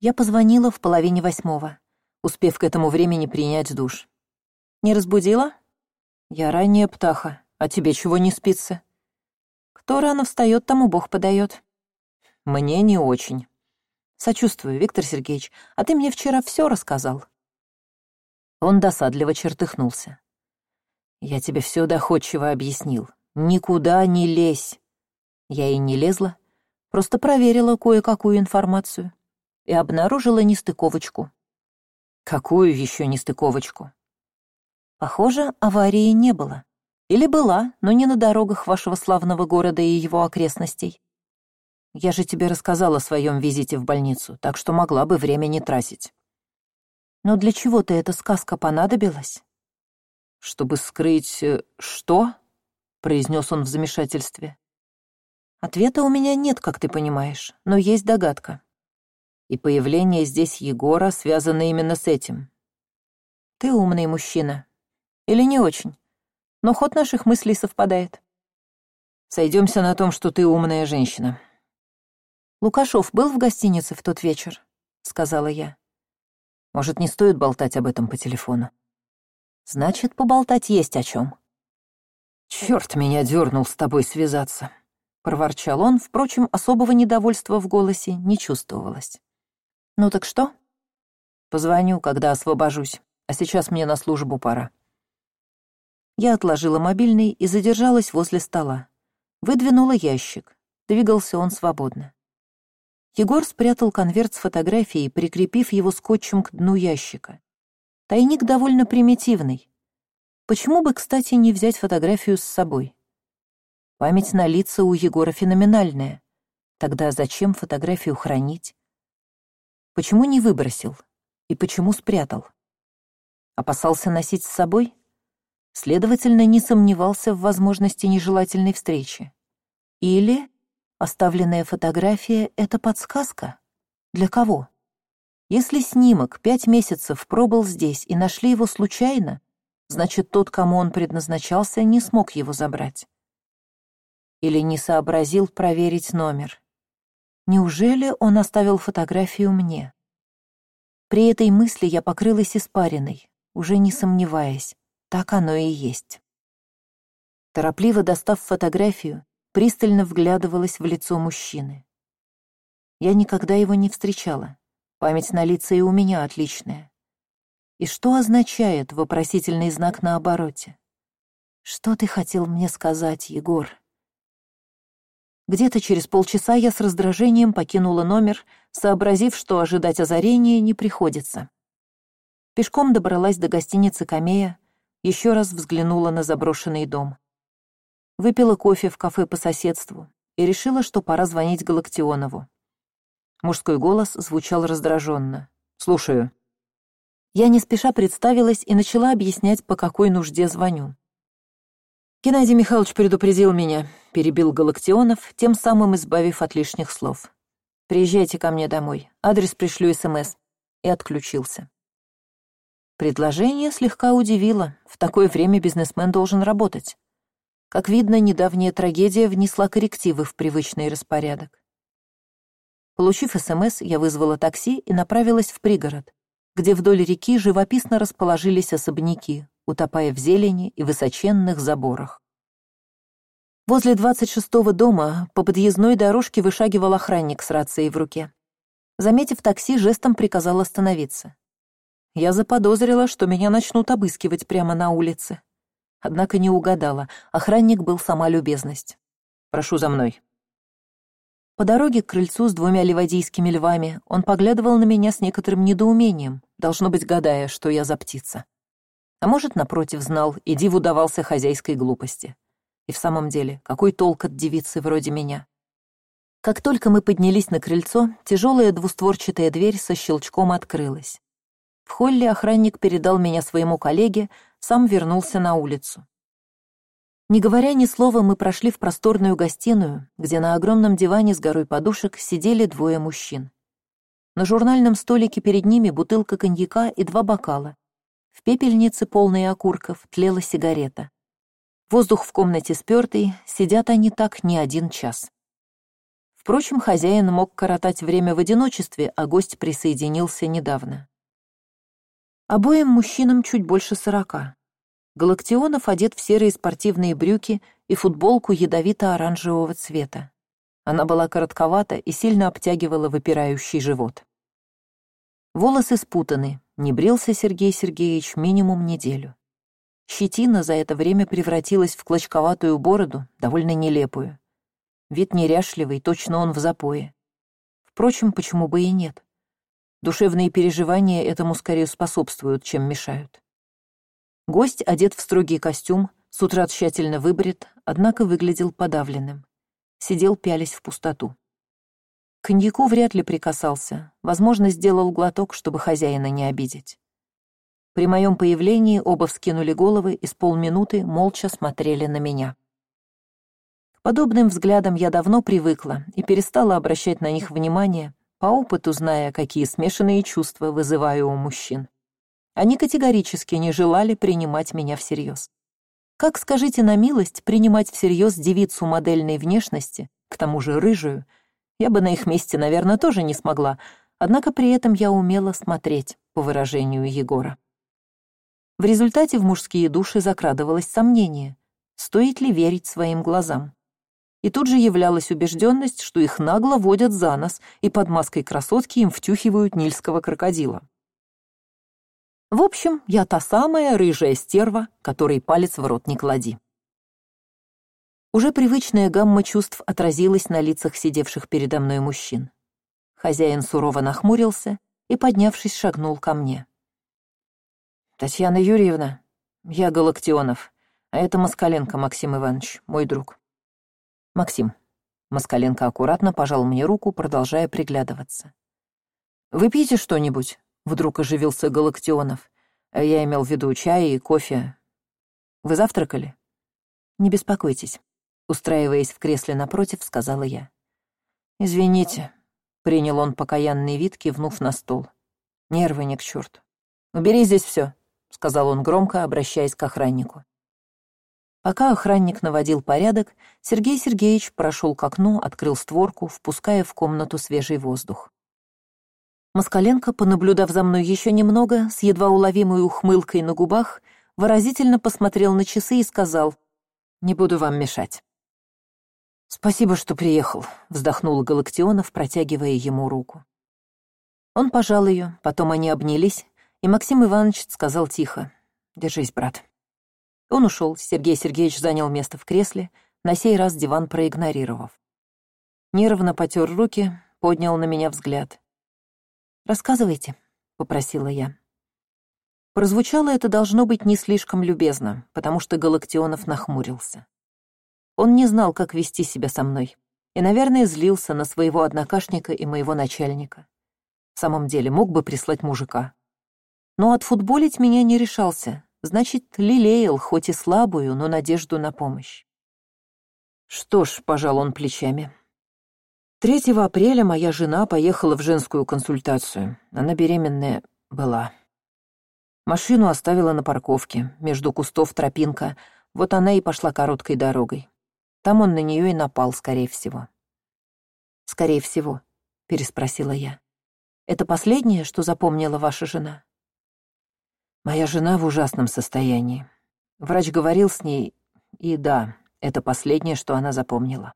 Я позвонила в половине восьмого, успев к этому времени принять душ. «Не разбудила?» «Я ранняя птаха, а тебе чего не спится?» «Кто рано встает, тому Бог подает». «Мне не очень». «Сочувствую, Виктор Сергеевич, а ты мне вчера все рассказал». Он досадливо чертыхнулся. «Я тебе все доходчиво объяснил. Никуда не лезь». Я и не лезла, просто проверила кое-какую информацию и обнаружила нестыковочку. Какую еще нестыковочку? Похоже, аварии не было. Или была, но не на дорогах вашего славного города и его окрестностей. Я же тебе рассказала о своем визите в больницу, так что могла бы время не тратить. Но для чего-то эта сказка понадобилась? Чтобы скрыть... Э, что? произнес он в замешательстве. Ответа у меня нет, как ты понимаешь, но есть догадка. И появление здесь Егора связано именно с этим. Ты умный мужчина. Или не очень. Но ход наших мыслей совпадает. Сойдемся на том, что ты умная женщина. Лукашов был в гостинице в тот вечер, сказала я. Может, не стоит болтать об этом по телефону? Значит, поболтать есть о чем. Черт меня дернул с тобой связаться проворчал он, впрочем, особого недовольства в голосе не чувствовалось. «Ну так что?» «Позвоню, когда освобожусь, а сейчас мне на службу пора». Я отложила мобильный и задержалась возле стола. Выдвинула ящик. Двигался он свободно. Егор спрятал конверт с фотографией, прикрепив его скотчем к дну ящика. Тайник довольно примитивный. Почему бы, кстати, не взять фотографию с собой? Память на лица у Егора феноменальная. Тогда зачем фотографию хранить? Почему не выбросил? И почему спрятал? Опасался носить с собой? Следовательно, не сомневался в возможности нежелательной встречи. Или оставленная фотография — это подсказка? Для кого? Если снимок пять месяцев пробыл здесь и нашли его случайно, значит, тот, кому он предназначался, не смог его забрать или не сообразил проверить номер. Неужели он оставил фотографию мне? При этой мысли я покрылась испариной, уже не сомневаясь, так оно и есть. Торопливо достав фотографию, пристально вглядывалась в лицо мужчины. Я никогда его не встречала, память на лица и у меня отличная. И что означает вопросительный знак на обороте? Что ты хотел мне сказать, Егор? Где-то через полчаса я с раздражением покинула номер, сообразив, что ожидать озарения не приходится. Пешком добралась до гостиницы Камея, еще раз взглянула на заброшенный дом. Выпила кофе в кафе по соседству и решила, что пора звонить Галактионову. Мужской голос звучал раздраженно. «Слушаю». Я не спеша представилась и начала объяснять, по какой нужде звоню. «Геннадий Михайлович предупредил меня», — перебил Галактионов, тем самым избавив от лишних слов. «Приезжайте ко мне домой, адрес пришлю СМС». И отключился. Предложение слегка удивило. В такое время бизнесмен должен работать. Как видно, недавняя трагедия внесла коррективы в привычный распорядок. Получив СМС, я вызвала такси и направилась в пригород, где вдоль реки живописно расположились особняки, утопая в зелени и высоченных заборах. Возле двадцать шестого дома по подъездной дорожке вышагивал охранник с рацией в руке. Заметив такси, жестом приказал остановиться. Я заподозрила, что меня начнут обыскивать прямо на улице. Однако не угадала, охранник был сама любезность. «Прошу за мной». По дороге к крыльцу с двумя ливадийскими львами он поглядывал на меня с некоторым недоумением, должно быть, гадая, что я за птица. А может, напротив, знал, и диву давался хозяйской глупости. И в самом деле, какой толк от девицы вроде меня? Как только мы поднялись на крыльцо, тяжелая двустворчатая дверь со щелчком открылась. В холле охранник передал меня своему коллеге, сам вернулся на улицу. Не говоря ни слова, мы прошли в просторную гостиную, где на огромном диване с горой подушек сидели двое мужчин. На журнальном столике перед ними бутылка коньяка и два бокала, в пепельнице, полной окурков, тлела сигарета. Воздух в комнате спёртый, сидят они так не один час. Впрочем, хозяин мог коротать время в одиночестве, а гость присоединился недавно. Обоим мужчинам чуть больше сорока. Галактионов одет в серые спортивные брюки и футболку ядовито-оранжевого цвета. Она была коротковата и сильно обтягивала выпирающий живот. Волосы спутаны, не брился Сергей Сергеевич минимум неделю. Щетина за это время превратилась в клочковатую бороду, довольно нелепую. Вид неряшливый, точно он в запое. Впрочем, почему бы и нет? Душевные переживания этому скорее способствуют, чем мешают. Гость одет в строгий костюм, с утра тщательно выбрит, однако выглядел подавленным. Сидел, пялись в пустоту. К коньяку вряд ли прикасался, возможно, сделал глоток, чтобы хозяина не обидеть. При моем появлении оба вскинули головы и с полминуты молча смотрели на меня. К подобным взглядам я давно привыкла и перестала обращать на них внимание, по опыту зная, какие смешанные чувства вызываю у мужчин. Они категорически не желали принимать меня всерьез. Как, скажите на милость, принимать всерьез девицу модельной внешности, к тому же рыжую, я бы на их месте, наверное, тоже не смогла, однако при этом я умела смотреть, по выражению Егора. В результате в мужские души закрадывалось сомнение, стоит ли верить своим глазам. И тут же являлась убежденность, что их нагло водят за нос и под маской красотки им втюхивают нильского крокодила. В общем, я та самая рыжая стерва, которой палец в рот не клади. Уже привычная гамма чувств отразилась на лицах сидевших передо мной мужчин. Хозяин сурово нахмурился и, поднявшись, шагнул ко мне. «Татьяна Юрьевна, я Галактионов, а это Москаленко Максим Иванович, мой друг». «Максим». Москаленко аккуратно пожал мне руку, продолжая приглядываться. «Выпейте что-нибудь», — вдруг оживился Галактионов. «Я имел в виду чай и кофе. Вы завтракали?» «Не беспокойтесь», — устраиваясь в кресле напротив, сказала я. «Извините», — принял он покаянный вид, кивнув на стол. «Нервы не к черту. Убери здесь все. — сказал он громко, обращаясь к охраннику. Пока охранник наводил порядок, Сергей Сергеевич прошел к окну, открыл створку, впуская в комнату свежий воздух. Москаленко, понаблюдав за мной еще немного, с едва уловимой ухмылкой на губах, выразительно посмотрел на часы и сказал «Не буду вам мешать». «Спасибо, что приехал», — вздохнул Галактионов, протягивая ему руку. Он пожал ее, потом они обнялись, и Максим Иванович сказал тихо «Держись, брат». Он ушел, Сергей Сергеевич занял место в кресле, на сей раз диван проигнорировав. Нервно потер руки, поднял на меня взгляд. «Рассказывайте», — попросила я. Прозвучало это должно быть не слишком любезно, потому что Галактионов нахмурился. Он не знал, как вести себя со мной, и, наверное, злился на своего однокашника и моего начальника. В самом деле, мог бы прислать мужика, но отфутболить меня не решался, значит, лелеял, хоть и слабую, но надежду на помощь. Что ж, пожал он плечами. 3 апреля моя жена поехала в женскую консультацию. Она беременная была. Машину оставила на парковке, между кустов тропинка, вот она и пошла короткой дорогой. Там он на нее и напал, скорее всего. «Скорее всего», — переспросила я. «Это последнее, что запомнила ваша жена?» Моя жена в ужасном состоянии. Врач говорил с ней, и да, это последнее, что она запомнила.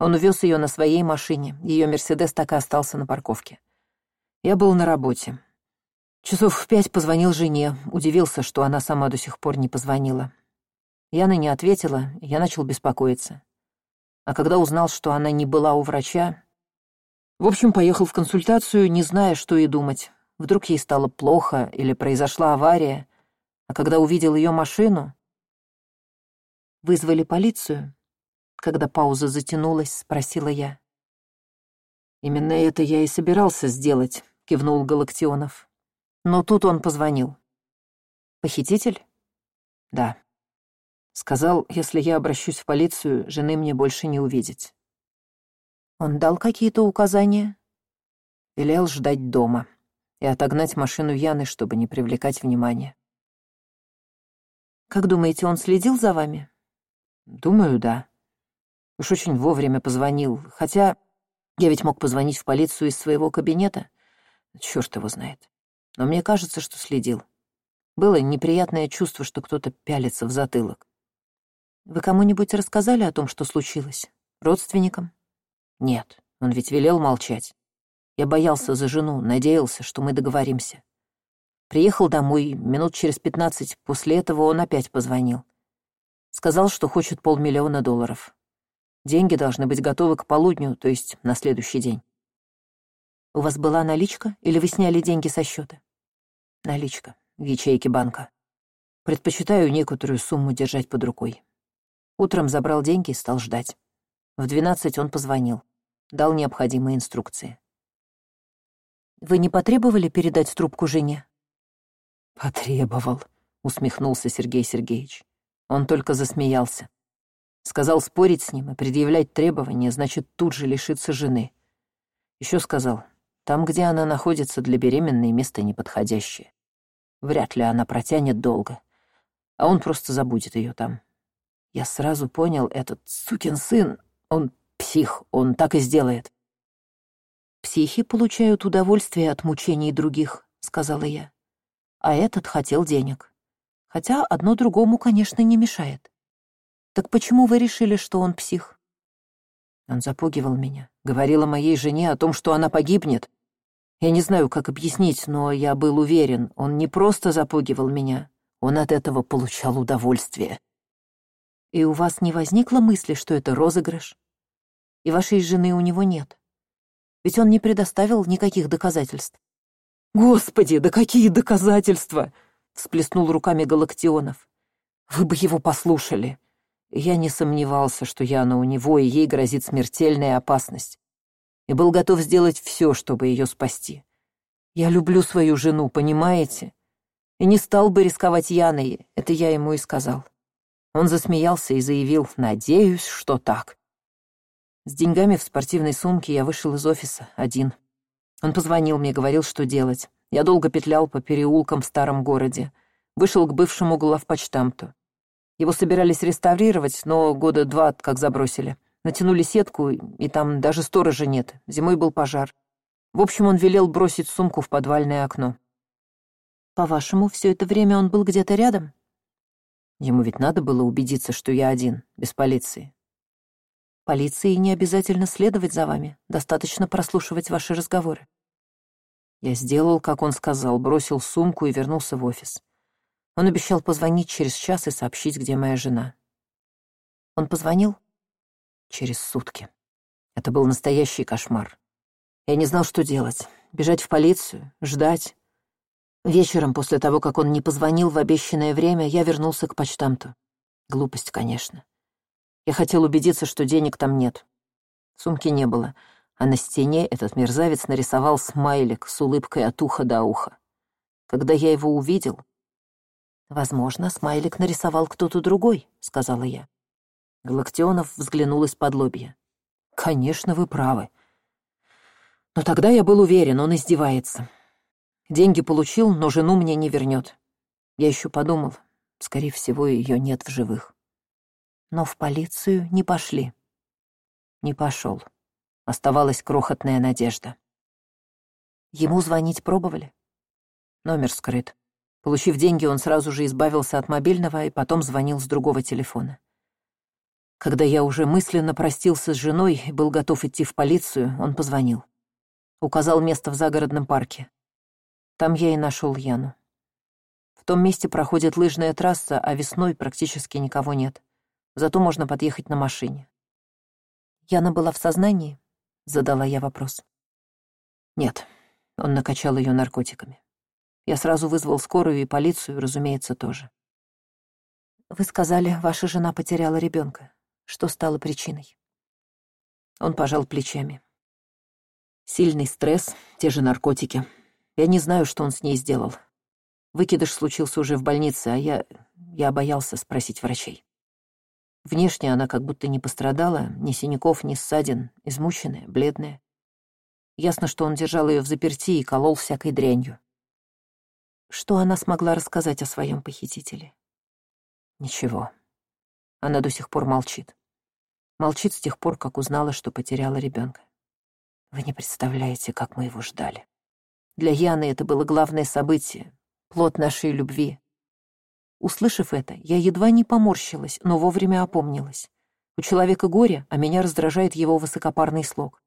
Он увез ее на своей машине, ее «Мерседес» так и остался на парковке. Я был на работе. Часов в пять позвонил жене, удивился, что она сама до сих пор не позвонила. Яна не ответила, я начал беспокоиться. А когда узнал, что она не была у врача... В общем, поехал в консультацию, не зная, что и думать. Вдруг ей стало плохо или произошла авария, а когда увидел ее машину... «Вызвали полицию?» Когда пауза затянулась, спросила я. «Именно это я и собирался сделать», — кивнул Галактионов. Но тут он позвонил. «Похититель?» «Да». Сказал, если я обращусь в полицию, жены мне больше не увидеть. Он дал какие-то указания? Велел ждать дома и отогнать машину Яны, чтобы не привлекать внимания. «Как думаете, он следил за вами?» «Думаю, да. Уж очень вовремя позвонил, хотя я ведь мог позвонить в полицию из своего кабинета. Чёрт его знает. Но мне кажется, что следил. Было неприятное чувство, что кто-то пялится в затылок. Вы кому-нибудь рассказали о том, что случилось? Родственникам? Нет, он ведь велел молчать. Я боялся за жену, надеялся, что мы договоримся. Приехал домой, минут через пятнадцать после этого он опять позвонил. Сказал, что хочет полмиллиона долларов. Деньги должны быть готовы к полудню, то есть на следующий день. У вас была наличка или вы сняли деньги со счета? Наличка в ячейке банка. Предпочитаю некоторую сумму держать под рукой. Утром забрал деньги и стал ждать. В двенадцать он позвонил, дал необходимые инструкции. «Вы не потребовали передать трубку жене?» «Потребовал», — усмехнулся Сергей Сергеевич. Он только засмеялся. Сказал спорить с ним и предъявлять требования, значит, тут же лишиться жены. Еще сказал, там, где она находится, для беременной место неподходящее. Вряд ли она протянет долго. А он просто забудет ее там. Я сразу понял, этот сукин сын, он псих, он так и сделает. «Психи получают удовольствие от мучений других», — сказала я. А этот хотел денег. Хотя одно другому, конечно, не мешает. Так почему вы решили, что он псих? Он запугивал меня, говорил о моей жене, о том, что она погибнет, я не знаю, как объяснить, но я был уверен, он не просто запугивал меня, он от этого получал удовольствие. И у вас не возникло мысли, что это розыгрыш? И вашей жены у него нет? Ведь он не предоставил никаких доказательств. «Господи, да какие доказательства!» — всплеснул руками Галактионов. «Вы бы его послушали!» Я не сомневался, что Яна у него, и ей грозит смертельная опасность и был готов сделать все, чтобы ее спасти. Я люблю свою жену, понимаете? И не стал бы рисковать Яной, это я ему и сказал. Он засмеялся и заявил, надеюсь, что так. С деньгами в спортивной сумке я вышел из офиса, один. Он позвонил мне, говорил, что делать. Я долго петлял по переулкам в старом городе. Вышел к бывшему главпочтамту. Его собирались реставрировать, но года два как забросили. Натянули сетку, и там даже сторожа нет. Зимой был пожар. В общем, он велел бросить сумку в подвальное окно. По-вашему, все это время он был где-то рядом? Ему ведь надо было убедиться, что я один, без полиции. Полиции не обязательно следовать за вами, достаточно прослушивать ваши разговоры. Я сделал, как он сказал, бросил сумку и вернулся в офис. Он обещал позвонить через час и сообщить, где моя жена. Он позвонил? через сутки. Это был настоящий кошмар. Я не знал, что делать. Бежать в полицию, ждать. Вечером, после того, как он не позвонил в обещанное время, я вернулся к почтамту. Глупость, конечно. Я хотел убедиться, что денег там нет. Сумки не было, а на стене этот мерзавец нарисовал смайлик с улыбкой от уха до уха. Когда я его увидел... «Возможно, смайлик нарисовал кто-то другой», — сказала я. Галактионов взглянул из-под лобья. «Конечно, вы правы. Но тогда я был уверен, он издевается. Деньги получил, но жену мне не вернет. Я еще подумал, скорее всего, ее нет в живых. Но в полицию не пошли. Не пошел. Оставалась крохотная надежда. Ему звонить пробовали? Номер скрыт. Получив деньги, он сразу же избавился от мобильного и потом звонил с другого телефона. Когда я уже мысленно простился с женой и был готов идти в полицию, он позвонил. Указал место в загородном парке. Там я и нашел Яну. В том месте проходит лыжная трасса, а весной практически никого нет. Зато можно подъехать на машине. Яна была в сознании? Задала я вопрос. Нет, он накачал ее наркотиками. Я сразу вызвал скорую и полицию, разумеется, тоже. Вы сказали, ваша жена потеряла ребенка. Что стало причиной? Он пожал плечами. Сильный стресс, те же наркотики. Я не знаю, что он с ней сделал. Выкидыш случился уже в больнице, а я... я боялся спросить врачей. Внешне она как будто не пострадала, ни синяков, ни ссадин, измученная, бледная. Ясно, что он держал ее в заперти и колол всякой дрянью. Что она смогла рассказать о своем похитителе? Ничего. Она до сих пор молчит. Молчит с тех пор, как узнала, что потеряла ребенка. Вы не представляете, как мы его ждали. Для Яны это было главное событие, плод нашей любви. Услышав это, я едва не поморщилась, но вовремя опомнилась. У человека горе, а меня раздражает его высокопарный слог.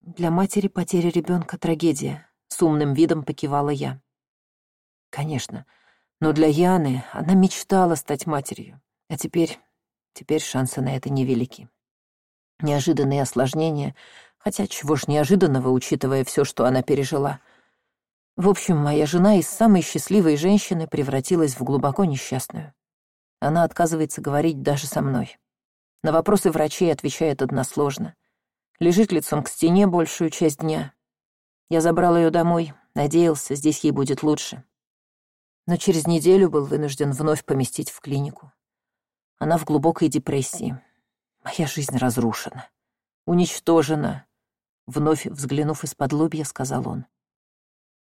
Для матери потеря ребенка трагедия, с умным видом покивала я. Конечно, но для Яны она мечтала стать матерью, а теперь, теперь шансы на это невелики. Неожиданные осложнения, хотя чего ж неожиданного, учитывая все, что она пережила. В общем, моя жена из самой счастливой женщины превратилась в глубоко несчастную. Она отказывается говорить даже со мной. На вопросы врачей отвечает односложно лежит лицом к стене большую часть дня. Я забрал ее домой, надеялся, здесь ей будет лучше. Но через неделю был вынужден вновь поместить в клинику. Она в глубокой депрессии. Моя жизнь разрушена, уничтожена. Вновь взглянув из-под лобья, сказал он.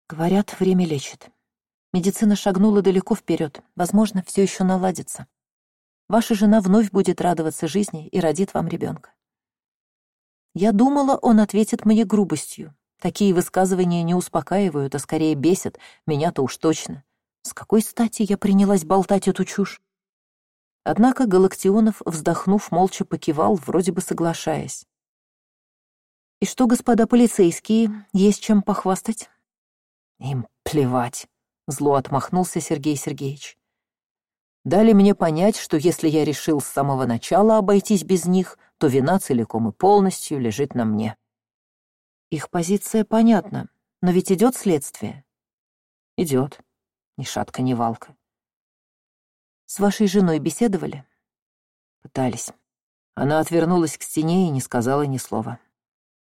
Говорят, время лечит. Медицина шагнула далеко вперед. Возможно, все еще наладится. Ваша жена вновь будет радоваться жизни и родит вам ребенка. Я думала, он ответит мне грубостью. Такие высказывания не успокаивают, а скорее бесят, меня-то уж точно. С какой стати я принялась болтать эту чушь? Однако Галактионов, вздохнув, молча покивал, вроде бы соглашаясь. «И что, господа полицейские, есть чем похвастать?» «Им плевать», — зло отмахнулся Сергей Сергеевич. «Дали мне понять, что если я решил с самого начала обойтись без них, то вина целиком и полностью лежит на мне. Их позиция понятна, но ведь идет следствие. Идет. Ни шатка, ни валка. С вашей женой беседовали? Пытались. Она отвернулась к стене и не сказала ни слова.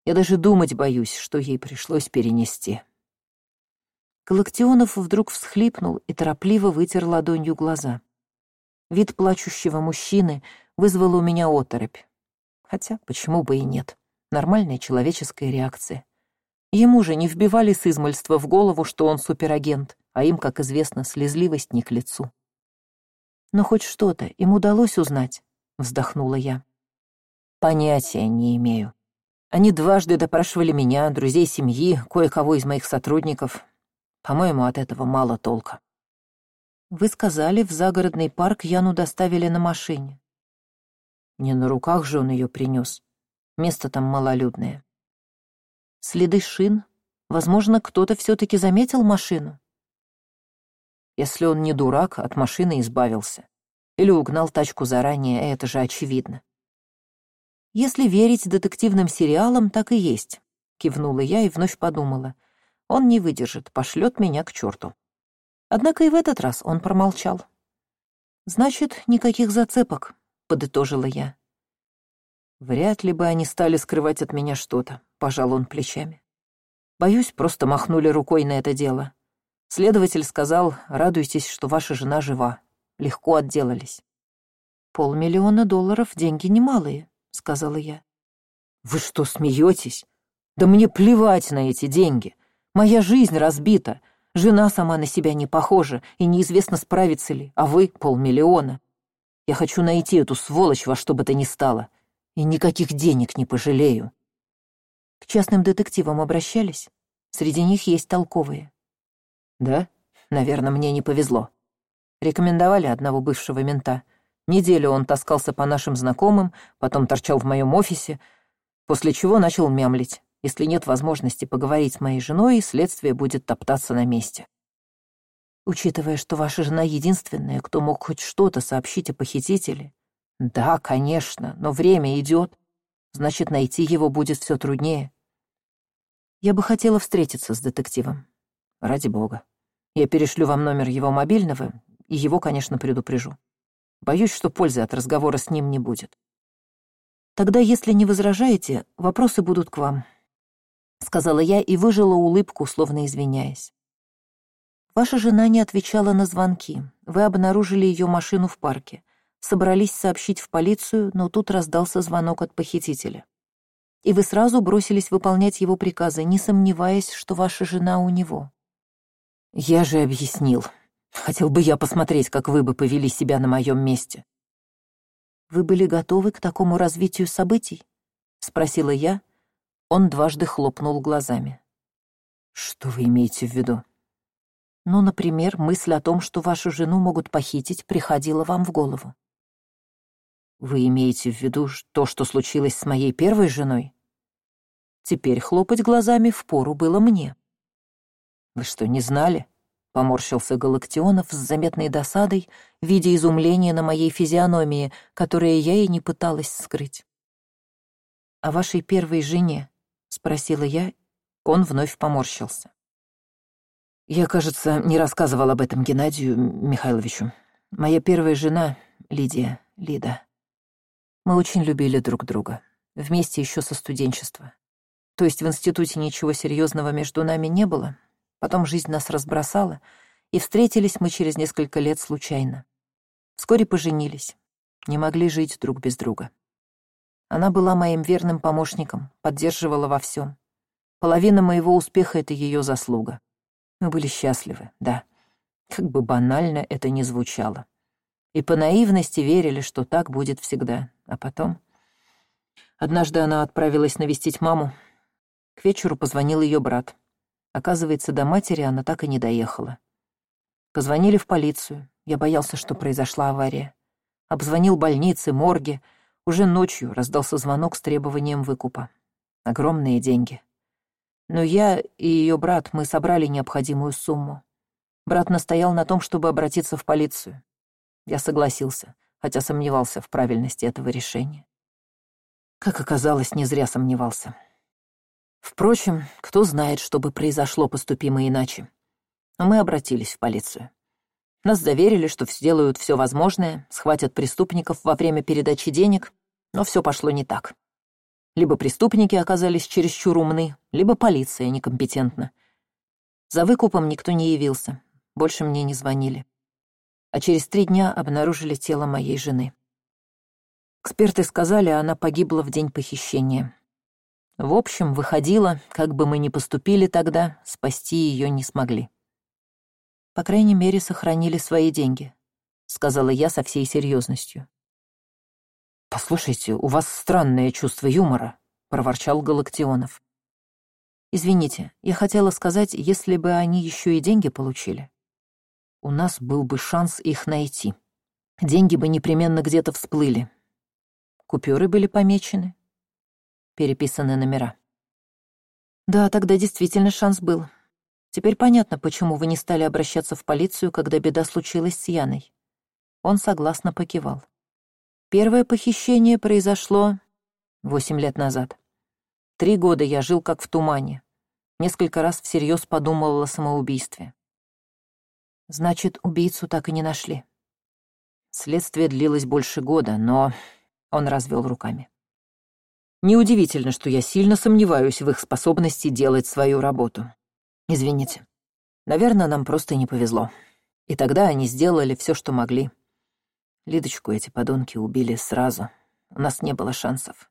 Я даже думать боюсь, что ей пришлось перенести. Галактионов вдруг всхлипнул и торопливо вытер ладонью глаза. Вид плачущего мужчины вызвал у меня оторопь. Хотя, почему бы и нет? Нормальная человеческая реакция. Ему же не вбивали с измольства в голову, что он суперагент, а им, как известно, слезливость не к лицу. «Но хоть что-то им удалось узнать», — вздохнула я. «Понятия не имею. Они дважды допрашивали меня, друзей семьи, кое-кого из моих сотрудников. По-моему, от этого мало толка». «Вы сказали, в загородный парк Яну доставили на машине. Не на руках же он ее принес. Место там малолюдное. Следы шин. Возможно, кто-то все-таки заметил машину. Если он не дурак, от машины избавился. Или угнал тачку заранее, это же очевидно. Если верить детективным сериалам, так и есть. Кивнула я и вновь подумала. Он не выдержит, пошлет меня к черту. Однако и в этот раз он промолчал. Значит, никаких зацепок, — подытожила я. Вряд ли бы они стали скрывать от меня что-то, — пожал он плечами. Боюсь, просто махнули рукой на это дело. Следователь сказал, радуйтесь, что ваша жена жива. Легко отделались. «Полмиллиона долларов — деньги немалые», — сказала я. «Вы что, смеетесь? Да мне плевать на эти деньги. Моя жизнь разбита. Жена сама на себя не похожа, и неизвестно, справится ли, а вы — полмиллиона. Я хочу найти эту сволочь во что бы то ни стало. И никаких денег не пожалею. К частным детективам обращались? Среди них есть толковые. Да? Наверное, мне не повезло. Рекомендовали одного бывшего мента. Неделю он таскался по нашим знакомым, потом торчал в моем офисе, после чего начал мямлить. Если нет возможности поговорить с моей женой, следствие будет топтаться на месте. Учитывая, что ваша жена единственная, кто мог хоть что-то сообщить о похитителе. Да, конечно, но время идет. Значит, найти его будет все труднее. Я бы хотела встретиться с детективом. Ради бога. Я перешлю вам номер его мобильного, и его, конечно, предупрежу. Боюсь, что пользы от разговора с ним не будет. Тогда, если не возражаете, вопросы будут к вам. Сказала я и выжила улыбку, словно извиняясь. Ваша жена не отвечала на звонки. Вы обнаружили ее машину в парке. Собрались сообщить в полицию, но тут раздался звонок от похитителя. И вы сразу бросились выполнять его приказы, не сомневаясь, что ваша жена у него. Я же объяснил. Хотел бы я посмотреть, как вы бы повели себя на моем месте. «Вы были готовы к такому развитию событий?» — спросила я. Он дважды хлопнул глазами. «Что вы имеете в виду?» «Ну, например, мысль о том, что вашу жену могут похитить, приходила вам в голову». «Вы имеете в виду то, что случилось с моей первой женой?» Теперь хлопать глазами впору было мне. «Вы что, не знали?» — поморщился Галактионов с заметной досадой, видя изумление на моей физиономии, которое я и не пыталась скрыть. «О вашей первой жене?» — спросила я. Он вновь поморщился. «Я, кажется, не рассказывал об этом Геннадию Михайловичу. Моя первая жена — Лидия, Лида. Мы очень любили друг друга, вместе еще со студенчества. То есть в институте ничего серьезного между нами не было, Потом жизнь нас разбросала, и встретились мы через несколько лет случайно. Вскоре поженились, не могли жить друг без друга. Она была моим верным помощником, поддерживала во всем. Половина моего успеха — это ее заслуга. Мы были счастливы, да. Как бы банально это ни звучало. И по наивности верили, что так будет всегда. А потом... Однажды она отправилась навестить маму. К вечеру позвонил ее брат — Оказывается, до матери она так и не доехала. Позвонили в полицию. Я боялся, что произошла авария. Обзвонил больницы, морги. Уже ночью раздался звонок с требованием выкупа. Огромные деньги. Но я и ее брат, мы собрали необходимую сумму. Брат настоял на том, чтобы обратиться в полицию. Я согласился, хотя сомневался в правильности этого решения. Как оказалось, не зря сомневался. Впрочем, кто знает, что бы произошло, поступимо иначе. Но мы обратились в полицию. Нас заверили, что сделают все возможное, схватят преступников во время передачи денег, но все пошло не так. Либо преступники оказались чересчур умны, либо полиция некомпетентна. За выкупом никто не явился, больше мне не звонили. А через три дня обнаружили тело моей жены. Эксперты сказали, она погибла в день похищения. В общем, выходило, как бы мы ни поступили тогда, спасти ее не смогли. По крайней мере, сохранили свои деньги, сказала я со всей серьезностью. «Послушайте, у вас странное чувство юмора», — проворчал Галактионов. «Извините, я хотела сказать, если бы они еще и деньги получили, у нас был бы шанс их найти. Деньги бы непременно где-то всплыли. Купюры были помечены, переписаны номера. Да, тогда действительно шанс был. Теперь понятно, почему вы не стали обращаться в полицию, когда беда случилась с Яной. Он согласно покивал. Первое похищение произошло восемь лет назад. Три года я жил как в тумане. Несколько раз всерьез подумывал о самоубийстве. Значит, убийцу так и не нашли. Следствие длилось больше года, но он развел руками. Неудивительно, что я сильно сомневаюсь в их способности делать свою работу. Извините. Наверное, нам просто не повезло. И тогда они сделали все, что могли. Лидочку эти подонки убили сразу. У нас не было шансов.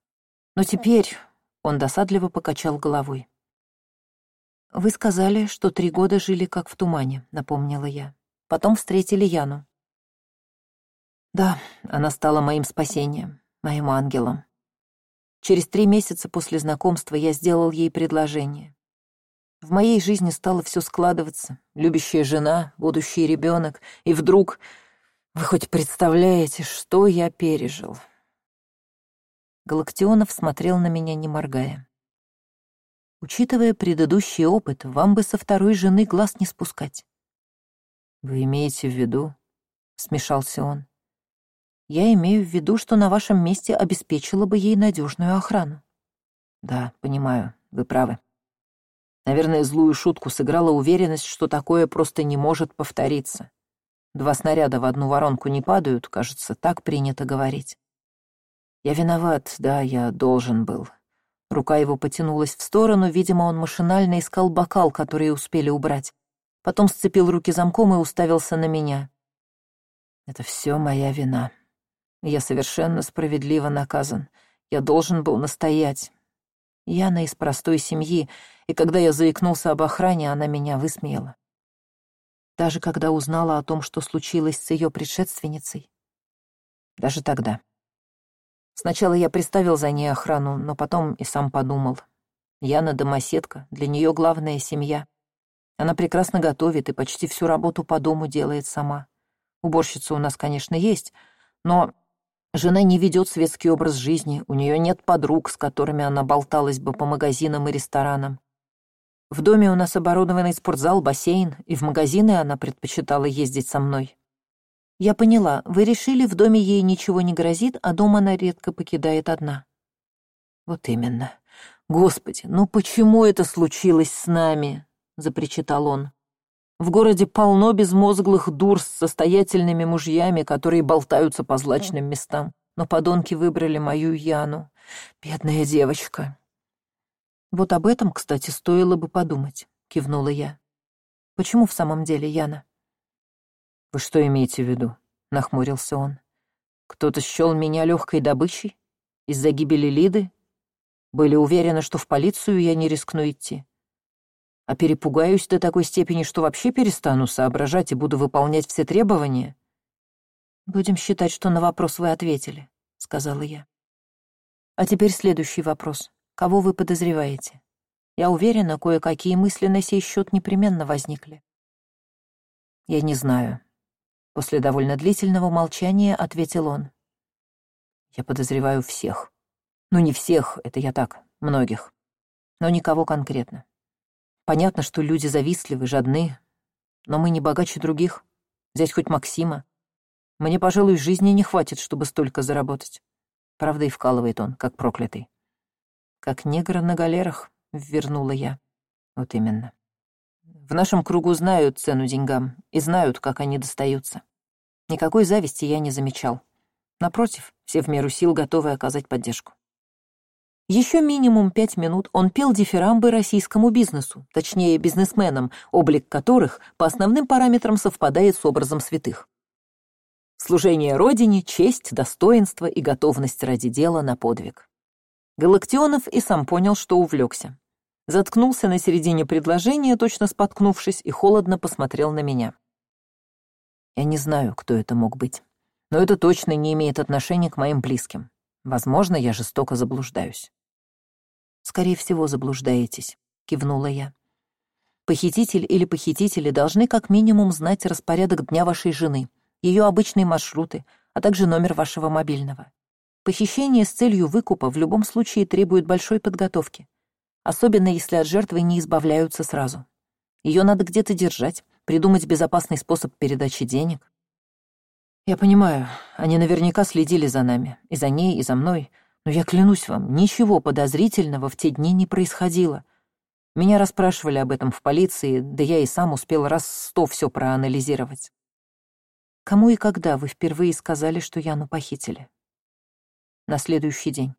Но теперь он досадливо покачал головой. «Вы сказали, что три года жили как в тумане», — напомнила я. «Потом встретили Яну». «Да, она стала моим спасением, моим ангелом. Через три месяца после знакомства я сделал ей предложение. В моей жизни стало все складываться. Любящая жена, будущий ребенок. И вдруг... Вы хоть представляете, что я пережил? Галактионов смотрел на меня, не моргая. Учитывая предыдущий опыт, вам бы со второй жены глаз не спускать. Вы имеете в виду? Смешался он. Я имею в виду, что на вашем месте обеспечила бы ей надежную охрану. Да, понимаю, вы правы. Наверное, злую шутку сыграла уверенность, что такое просто не может повториться. Два снаряда в одну воронку не падают, кажется, так принято говорить. Я виноват, да, я должен был. Рука его потянулась в сторону, видимо, он машинально искал бокал, который успели убрать. Потом сцепил руки замком и уставился на меня. Это все моя вина. Я совершенно справедливо наказан. Я должен был настоять. Яна из простой семьи, и когда я заикнулся об охране, она меня высмеяла. Даже когда узнала о том, что случилось с ее предшественницей. Даже тогда. Сначала я приставил за ней охрану, но потом и сам подумал. Яна домоседка, для нее главная семья. Она прекрасно готовит и почти всю работу по дому делает сама. Уборщица у нас, конечно, есть, но жена не ведет светский образ жизни, у нее нет подруг, с которыми она болталась бы по магазинам и ресторанам. В доме у нас оборудованный спортзал, бассейн, и в магазины она предпочитала ездить со мной. Я поняла, вы решили, в доме ей ничего не грозит, а дом она редко покидает одна. Вот именно. Господи, ну почему это случилось с нами? запричитал он. В городе полно безмозглых дур с состоятельными мужьями, которые болтаются по злачным местам. Но подонки выбрали мою Яну. Бедная девочка. «Вот об этом, кстати, стоило бы подумать», — кивнула я. «Почему в самом деле, Яна?» «Вы что имеете в виду?» — нахмурился он. «Кто-то счел меня легкой добычей? Из-за гибели Лиды? Были уверены, что в полицию я не рискну идти? А перепугаюсь до такой степени, что вообще перестану соображать и буду выполнять все требования?» «Будем считать, что на вопрос вы ответили», — сказала я. «А теперь следующий вопрос. Кого вы подозреваете? Я уверена, кое-какие мысли на сей счет непременно возникли. Я не знаю. После довольно длительного молчания ответил он. Я подозреваю всех. Ну, не всех, это я так, многих. Но никого конкретно. Понятно, что люди завистливы, жадны, но мы не богаче других. Взять хоть Максима. Мне, пожалуй, жизни не хватит, чтобы столько заработать. Правда, и вкалывает он, как проклятый. Как негр на галерах, вернула я. Вот именно. В нашем кругу знают цену деньгам и знают, как они достаются. Никакой зависти я не замечал. Напротив, все в меру сил готовы оказать поддержку. Еще минимум пять минут он пел дифирамбы российскому бизнесу, точнее бизнесменам, облик которых по основным параметрам совпадает с образом святых. Служение Родине, честь, достоинство и готовность ради дела на подвиг. Галактионов и сам понял, что увлекся. Заткнулся на середине предложения, точно споткнувшись, и холодно посмотрел на меня. Я не знаю, кто это мог быть, но это точно не имеет отношения к моим близким. Возможно, я жестоко заблуждаюсь. «Скорее всего, заблуждаетесь», — кивнула я. «Похититель или похитители должны как минимум знать распорядок дня вашей жены, ее обычные маршруты, а также номер вашего мобильного. Похищение с целью выкупа в любом случае требует большой подготовки, особенно если от жертвы не избавляются сразу. Ее надо где-то держать, придумать безопасный способ передачи денег. Я понимаю, они наверняка следили за нами, и за ней, и за мной, но я клянусь вам, ничего подозрительного в те дни не происходило. Меня расспрашивали об этом в полиции, да я и сам успел раз сто все проанализировать. Кому и когда вы впервые сказали, что Яну похитили? на следующий день.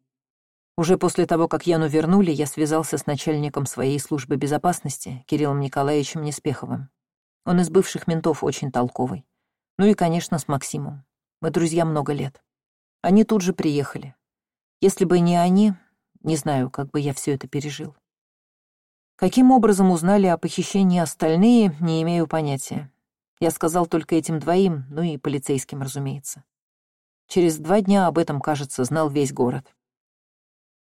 Уже после того, как Яну вернули, я связался с начальником своей службы безопасности, Кириллом Николаевичем Неспеховым. Он из бывших ментов очень толковый. Ну и, конечно, с Максимом. Мы друзья много лет. Они тут же приехали. Если бы не они, не знаю, как бы я все это пережил. Каким образом узнали о похищении остальные, не имею понятия. Я сказал только этим двоим, ну и полицейским, разумеется. Через два дня об этом, кажется, знал весь город.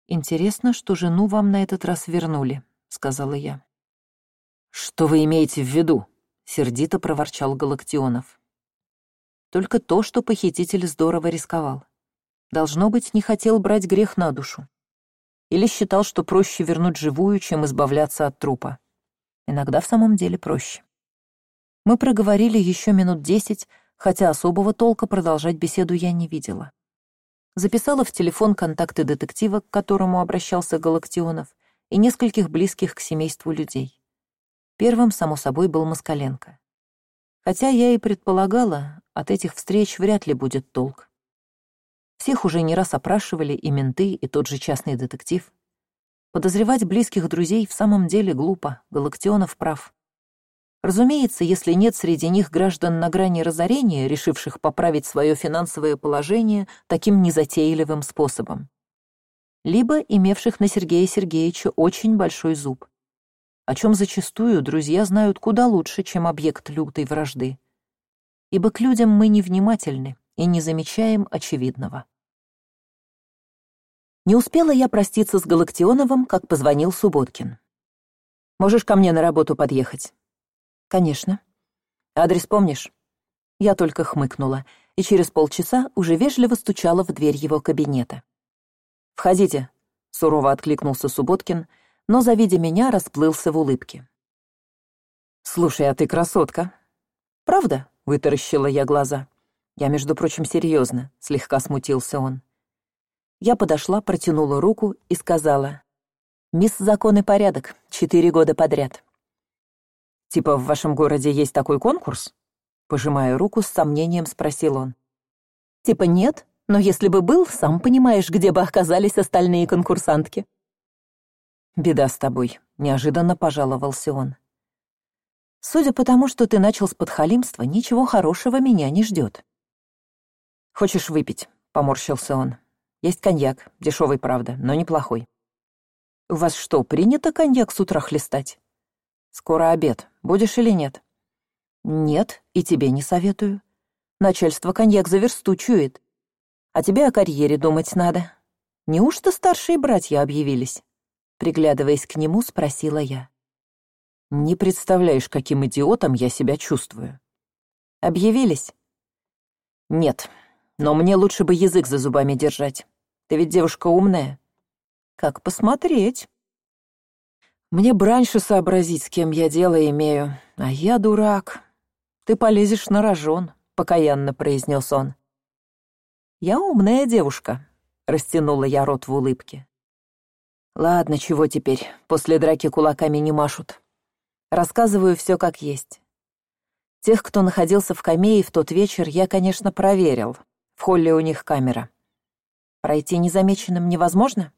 «Интересно, что жену вам на этот раз вернули», — сказала я. «Что вы имеете в виду?» — сердито проворчал Галактионов. «Только то, что похититель здорово рисковал. Должно быть, не хотел брать грех на душу. Или считал, что проще вернуть живую, чем избавляться от трупа. Иногда в самом деле проще. Мы проговорили еще минут десять, хотя особого толка продолжать беседу я не видела. Записала в телефон контакты детектива, к которому обращался Галактионов, и нескольких близких к семейству людей. Первым, само собой, был Москаленко. Хотя я и предполагала, от этих встреч вряд ли будет толк. Всех уже не раз опрашивали и менты, и тот же частный детектив. Подозревать близких друзей в самом деле глупо, Галактионов прав. Разумеется, если нет среди них граждан на грани разорения, решивших поправить свое финансовое положение таким незатейливым способом. Либо имевших на Сергея Сергеевича очень большой зуб, о чем зачастую друзья знают куда лучше, чем объект лютой вражды. Ибо к людям мы невнимательны и не замечаем очевидного. Не успела я проститься с Галактионовым, как позвонил Субботкин. «Можешь ко мне на работу подъехать?» «Конечно». «Адрес помнишь?» Я только хмыкнула, и через полчаса уже вежливо стучала в дверь его кабинета. «Входите», — сурово откликнулся Субботкин, но, завидя меня, расплылся в улыбке. «Слушай, а ты красотка». «Правда?» — вытаращила я глаза. «Я, между прочим, серьезно», — слегка смутился он. Я подошла, протянула руку и сказала. «Мисс Закон и порядок, четыре года подряд». «Типа в вашем городе есть такой конкурс?» Пожимая руку, с сомнением спросил он. «Типа нет, но если бы был, сам понимаешь, где бы оказались остальные конкурсантки». «Беда с тобой», — неожиданно пожаловался он. «Судя по тому, что ты начал с подхалимства, ничего хорошего меня не ждет». «Хочешь выпить?» — поморщился он. Есть коньяк, дешевый, правда, но неплохой. У вас что, принято коньяк с утра хлестать? Скоро обед. Будешь или нет? Нет, и тебе не советую. Начальство коньяк за версту чует. А тебе о карьере думать надо. Неужто старшие братья объявились? Приглядываясь к нему, спросила я. Не представляешь, каким идиотом я себя чувствую. Объявились? Нет, но мне лучше бы язык за зубами держать. Ты ведь девушка умная. Как посмотреть? Мне раньше сообразить, с кем я дело имею, а я дурак. Ты полезешь на рожон, покаянно произнес он. Я умная девушка, растянула я рот в улыбке. Ладно, чего теперь, после драки кулаками не машут. Рассказываю все как есть. Тех, кто находился в камее в тот вечер, я, конечно, проверил. В холле у них камера. Пройти незамеченным невозможно?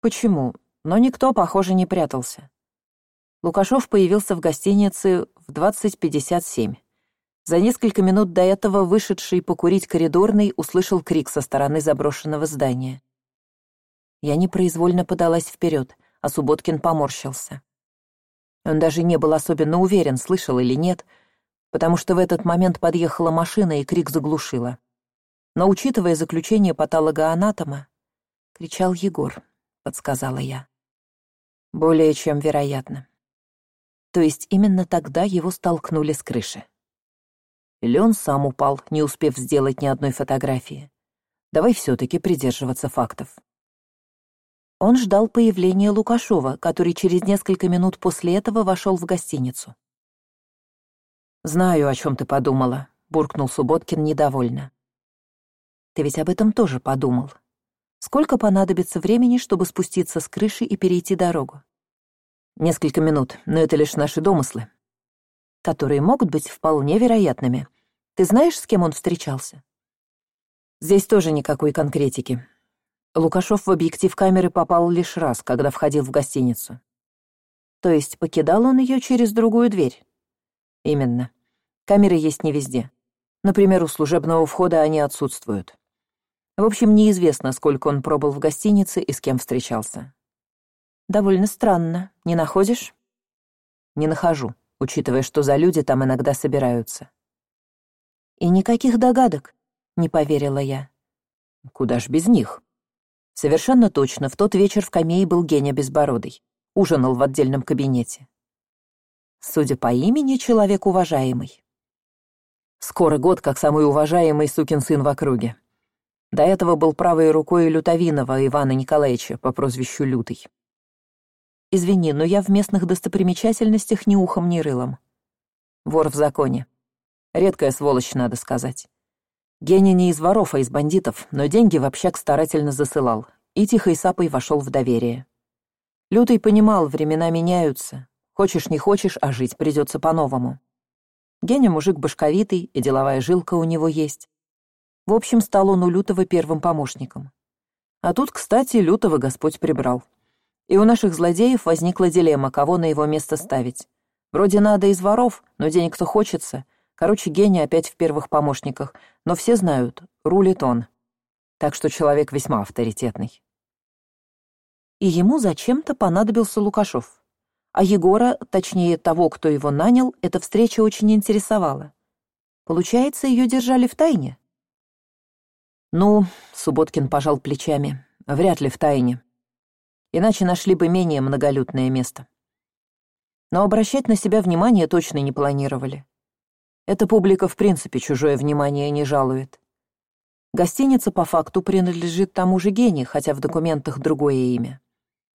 Почему? Но никто, похоже, не прятался. Лукашов появился в гостинице в 20.57. За несколько минут до этого вышедший покурить коридорный услышал крик со стороны заброшенного здания. Я непроизвольно подалась вперед, а Субботкин поморщился. Он даже не был особенно уверен, слышал или нет, потому что в этот момент подъехала машина и крик заглушила но учитывая заключение патологоанатома кричал егор подсказала я. Более чем вероятно. То есть именно тогда его столкнули с крыши. Или он сам упал не успев сделать ни одной фотографии. Давай все таки придерживаться фактов. Он ждал появления лукашова который через несколько минут после этого вошел в гостиницу. Знаю о чем ты подумала буркнул субботкин недовольно ты ведь об этом тоже подумал. Сколько понадобится времени, чтобы спуститься с крыши и перейти дорогу? Несколько минут, но это лишь наши домыслы, которые могут быть вполне вероятными. Ты знаешь, с кем он встречался? Здесь тоже никакой конкретики. Лукашов в объектив камеры попал лишь раз, когда входил в гостиницу. То есть покидал он ее через другую дверь? Именно. Камеры есть не везде. Например, у служебного входа они отсутствуют. В общем, неизвестно, сколько он пробыл в гостинице и с кем встречался. Довольно странно, не находишь? Не нахожу, учитывая, что за люди там иногда собираются. И никаких догадок, не поверила я. Куда ж без них? Совершенно точно, в тот вечер в камее был Геня Безбородый. Ужинал в отдельном кабинете. Судя по имени, человек уважаемый. Скоро год, как самый уважаемый сукин сын в округе. До этого был правой рукой Лютовинова Ивана Николаевича по прозвищу Лютый. Извини, но я в местных достопримечательностях ни ухом, ни рылом. Вор в законе. Редкая сволочь, надо сказать. Гений не из воров, а из бандитов, но деньги в общак старательно засылал и тихой сапой вошел в доверие. Лютый понимал, времена меняются. Хочешь, не хочешь, а жить придется по-новому. Геня мужик башковитый, и деловая жилка у него есть. В общем, стал он у Лютого первым помощником. А тут, кстати, Лютого Господь прибрал. И у наших злодеев возникла дилемма, кого на его место ставить. Вроде надо из воров, но денег-то хочется. Короче, гений опять в первых помощниках, но все знают, рулит он. Так что человек весьма авторитетный. И ему зачем-то понадобился Лукашов. А Егора, точнее того, кто его нанял, эта встреча очень интересовала. Получается, ее держали в тайне? Ну субботкин пожал плечами вряд ли в тайне. Иначе нашли бы менее многолюдное место. Но обращать на себя внимание точно не планировали. Эта публика в принципе чужое внимание не жалует. Гостиница по факту принадлежит тому же Гене, хотя в документах другое имя.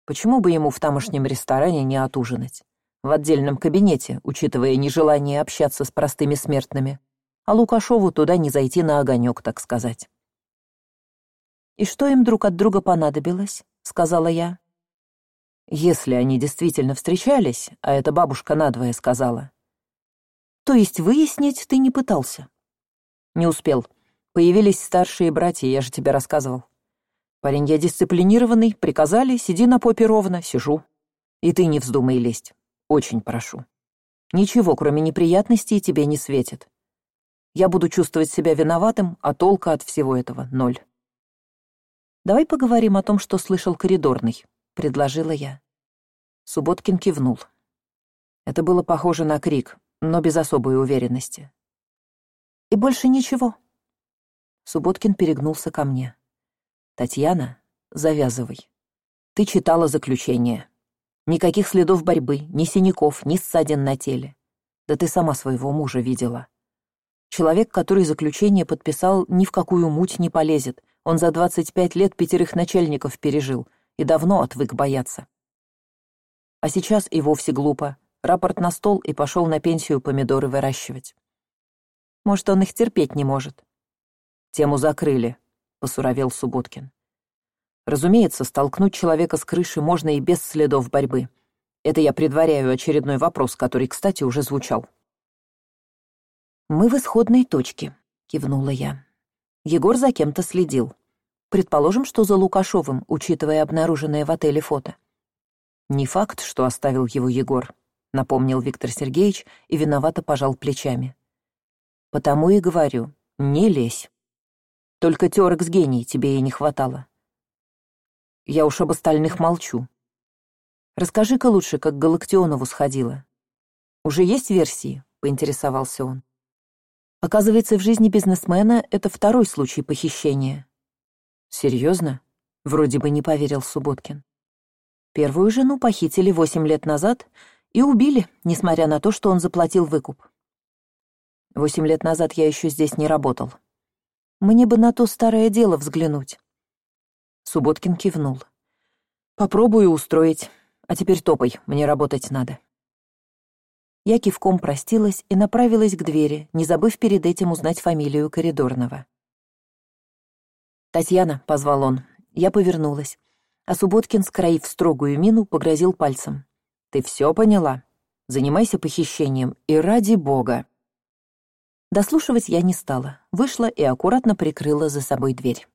Почему бы ему в тамошнем ресторане не отужинать? В отдельном кабинете, учитывая нежелание общаться с простыми смертными. А Лукашову туда не зайти на огонек, так сказать. «И что им друг от друга понадобилось?» — сказала я. «Если они действительно встречались, а эта бабушка надвое сказала». «То есть выяснить ты не пытался?» «Не успел. Появились старшие братья, я же тебе рассказывал. Парень, я дисциплинированный, приказали, сиди на попе ровно, сижу. И ты не вздумай лезть. Очень прошу. Ничего, кроме неприятностей, тебе не светит. Я буду чувствовать себя виноватым, а толка от всего этого — ноль. «Давай поговорим о том, что слышал коридорный», — предложила я. Субботкин кивнул. Это было похоже на крик, но без особой уверенности. «И больше ничего?» Субботкин перегнулся ко мне. «Татьяна, завязывай. Ты читала заключение. Никаких следов борьбы, ни синяков, ни ссадин на теле. Да ты сама своего мужа видела. Человек, который заключение подписал, ни в какую муть не полезет. Он за двадцать пять лет пятерых начальников пережил и давно отвык бояться. А сейчас и вовсе глупо. Рапорт на стол и пошел на пенсию помидоры выращивать. Может, он их терпеть не может. Тему закрыли, посуровел Субботкин. Разумеется, столкнуть человека с крыши можно и без следов борьбы. Это я предваряю очередной вопрос, который, кстати, уже звучал. «Мы в исходной точке», — кивнула я. Егор за кем-то следил. Предположим, что за Лукашовым, учитывая обнаруженное в отеле фото. «Не факт, что оставил его Егор», — напомнил Виктор Сергеевич и виновато пожал плечами. «Потому и говорю, не лезь». Только терок с гений тебе и не хватало. Я уж об остальных молчу. Расскажи-ка лучше, как Галактионову сходила. Уже есть версии? Поинтересовался он. Оказывается, в жизни бизнесмена это второй случай похищения. Серьезно? Вроде бы не поверил Субботкин. Первую жену похитили восемь лет назад и убили, несмотря на то, что он заплатил выкуп. Восемь лет назад я еще здесь не работал, мне бы на то старое дело взглянуть. Субботкин кивнул. Попробую устроить. А теперь топай, мне работать надо. Я кивком простилась и направилась к двери, не забыв перед этим узнать фамилию коридорного. «Татьяна», — позвал он. Я повернулась. А Субботкин, скроив строгую мину, погрозил пальцем. «Ты все поняла? Занимайся похищением, и ради бога!» Дослушивать я не стала, вышла и аккуратно прикрыла за собой дверь.